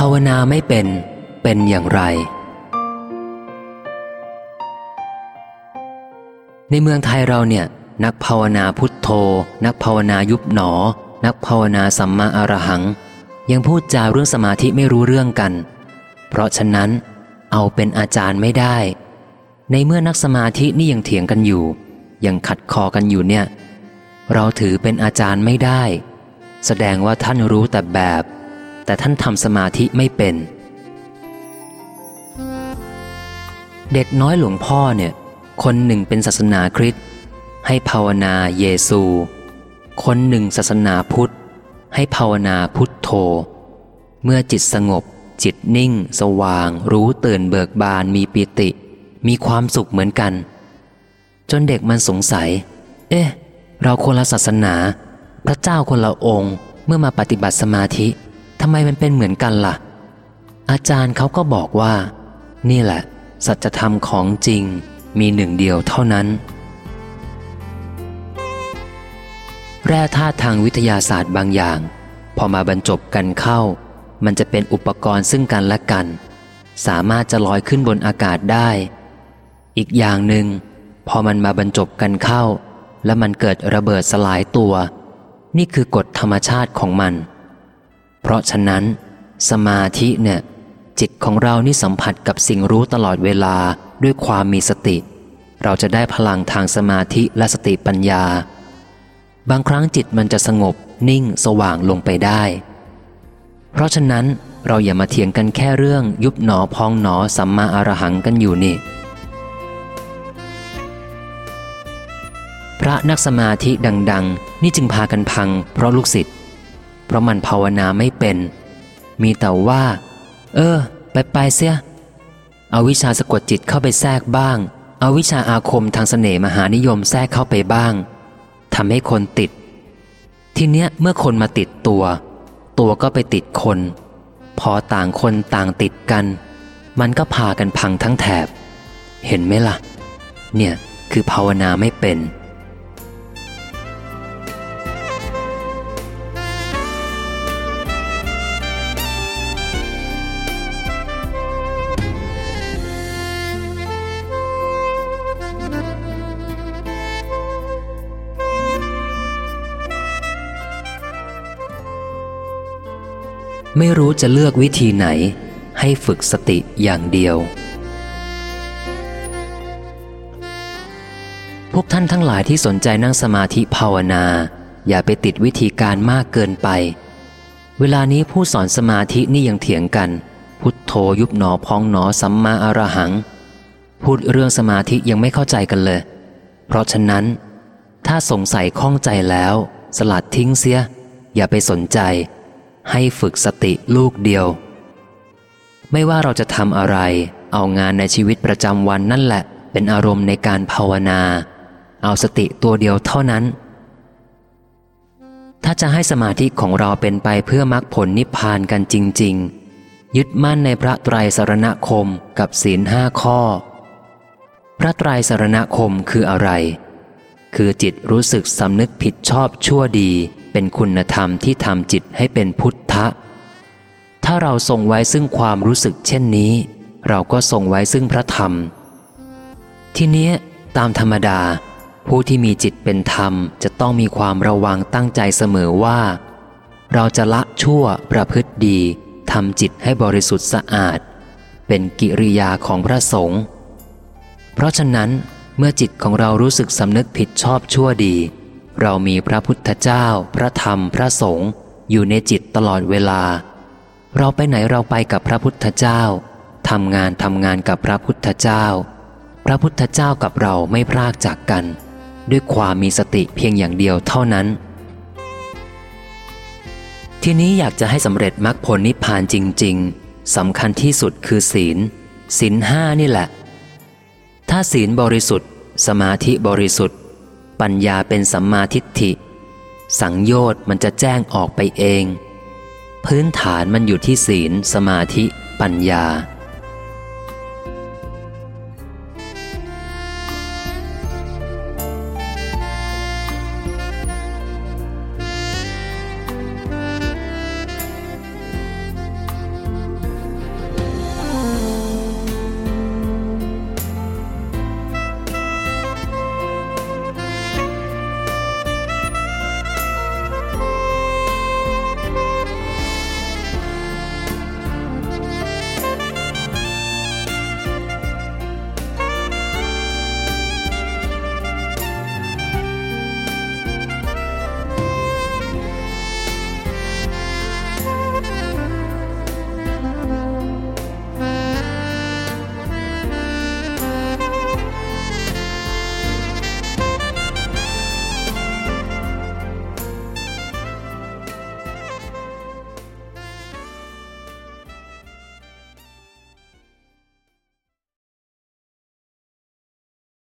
ภาวนาไม่เป็น เป็นอย่างไร ในเมืองไทยเราเนี่ย นักภาวนาพุทโธ นักภาวนายุบหนอ นักภาวนาสัมมาอรหัง ยังพูดจาเรื่องสมาธิไม่รู้เรื่องกัน เพราะฉะนั้นเอาเป็นอาจารย์ไม่ได้ ในเมื่อนักสมาธินี่ยังเถียงกันอยู่ ยังขัดคอกันอยู่เนี่ย เราถือเป็นอาจารย์ไม่ได้ แสดงว่าท่านรู้แต่แบบ แต่ท่านทำสมาธิไม่เป็น เด็กน้อยหลวงพ่อเนี่ย คนหนึ่งเป็นศาสนาคริสต์ให้ภาวนาเยซู คนหนึ่งศาสนาพุทธ ให้ภาวนาพุทโธ เมื่อจิตสงบ จิตนิ่ง สว่าง รู้ตื่นเบิกบานมีปิติ มีความสุขเหมือนกัน จนเด็กมันสงสัย เอ๊ะ เราคนละศาสนา พระเจ้าคนละองค์เมื่อมาปฏิบัติสมาธิำไมมันเป็นเหมือนกันละ่ะ อาจารย์เขาก็บอกว่า นี่แหละ สัจธรรมของจริงมีหนึ่งเดียวเท่านั้น แร่ธาตุทางวิทยาศาสตร์บางอย่าง พอมาบรรจบกันเข้า มันจะเป็นอุปกรณ์ซึ่งกันและกัน สามารถจะลอยขึ้นบนอากาศได้ อีกอย่างหนึ่งพอมันมาบรรจบกันเข้า แล้วมันเกิดระเบิดสลายตัว นี่คือกฎธรรมชาติของมัน เพราะฉะนั้น สมาธิเนี่ย จิตของเรานี่สัมผัสกับสิ่งรู้ตลอดเวลาด้วยความมีสติ เราจะได้พลังทางสมาธิและสติปัญญา บางครั้งจิตมันจะสงบนิ่งสว่างลงไปได้ เพราะฉะนั้นเราอย่ามาเถียงกันแค่เรื่องยุบหนอพองหนอสัมมาอรหังกันอยู่นี่ พระนักสมาธิดัง ๆ นี่จึงพากันพังเพราะลูกศิษย์ เพราะมันภาวนาไม่เป็น มีแต่ว่า เออ ไปไปเสีย เอาวิชาสะกดจิตเข้าไปแทรกบ้าง เอาวิชาอาคมทางสเสน่ห์มหานิยมแทรกเข้าไปบ้างทำให้คนติด ทีเนี้ยเมื่อคนมาติดตัว ตัวก็ไปติดคน พอต่างคนต่างติดกัน มันก็พากันพังทั้งแถบ เห็นไหมล่ะ เนี่ยคือภาวนาไม่เป็น ไม่รู้จะเลือกวิธีไหน ให้ฝึกสติอย่างเดียว พวกท่านทั้งหลายที่สนใจนั่งสมาธิภาวนา อย่าไปติดวิธีการมากเกินไป เวลานี้ผู้สอนสมาธินี่ยังเถียงกัน พุทโธยุบหนอพองหนอสัมมาอรหัง พูดเรื่องสมาธิยังไม่เข้าใจกันเลย เพราะฉะนั้น ถ้าสงสัยข้องใจแล้ว สลัดทิ้งเสีย อย่าไปสนใจ ให้ฝึกสติลูกเดียว ไม่ว่าเราจะทำอะไร เอางานในชีวิตประจำวันนั่นแหละ เป็นอารมณ์ในการภาวนา เอาสติตัวเดียวเท่านั้น ถ้าจะให้สมาธิของเราเป็นไปเพื่อมรรคผลนิพพานกันจริง ๆ ยึดมั่นในพระไตรสรณคมกับศีลห้าข้อ พระไตรสรณคมคืออะไร คือจิตรู้สึกสำนึกผิดชอบชั่วดี เป็นคุณธรรมที่ทำจิตให้เป็นพุทธะ ถ้าเราทรงไว้ซึ่งความรู้สึกเช่นนี้ เราก็ทรงไว้ซึ่งพระธรรม ทีนี้ตามธรรมดา ผู้ที่มีจิตเป็นธรรมจะต้องมีความระวังตั้งใจเสมอว่า เราจะละชั่วประพฤติดีทำจิตให้บริสุทธิ์สะอาด เป็นกิริยาของพระสงฆ์เพราะฉะนั้นเมื่อจิตของเรารู้สึกสำนึกผิดชอบชั่วดี เรามีพระพุทธเจ้า พระธรรมพระสงฆ์อยู่ในจิตตลอดเวลา เราไปไหนเราไปกับพระพุทธเจ้าทำงานทำงานกับพระพุทธเจ้า พระพุทธเจ้ากับเราไม่พรากจากกัน ด้วยความมีสติเพียงอย่างเดียวเท่านั้น ทีนี้อยากจะให้สำเร็จมรรคผลนิพพานจริง ๆสำคัญที่สุดคือศีลศีลห้านี่แหละ ถ้าศีลบริสุทธิ์ สมาธิบริสุทธิ์ ปัญญาเป็นสัมมาทิฏฐิ สังโยชน์มันจะแจ้งออกไปเอง พื้นฐานมันอยู่ที่ศีล สมาธิ ปัญญา